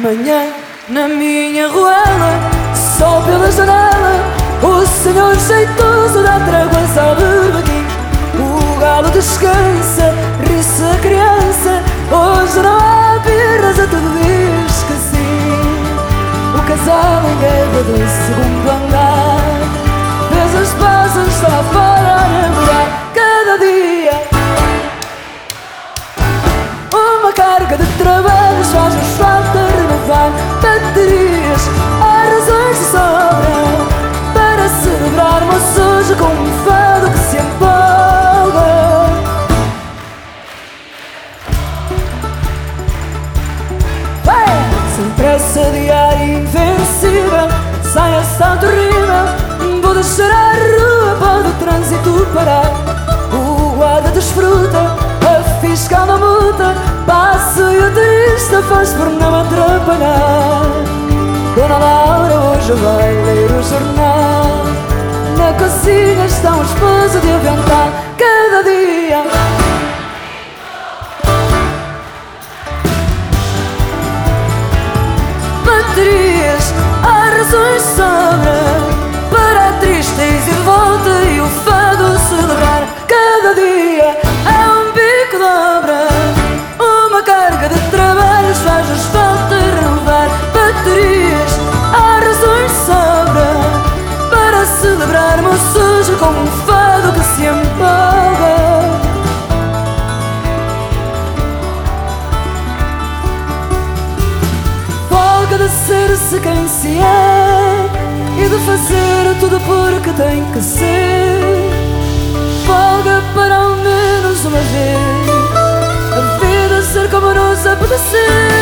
manhã na minha ruela, só pela janela, o senhor jeitoso dá trégua ao berbequim. O galo descansa, ri-se a criança, hoje não há birras, a tudo diz que sim. O casal em guerra do segundo andar, fez as pazes lá fora a namorar cada dia. Uma carga de trabalhos faz-nos sai a salto rima. Vou deixar a rua para o trânsito parar. O guarda desfruta, a fiscal não multa. Passo e o turista faz por não atrapalhar. Dona Laura hoje vai ler o jornal. Na cozinha está um esposo de avental. Cada dia. Baterias, há razões para celebrarmos hoje com um fado que se empolga. Folga de ser-se quem se é E de fazer tudo porque tem que ser Folga para ao menos uma vez A vida ser como nos apetecer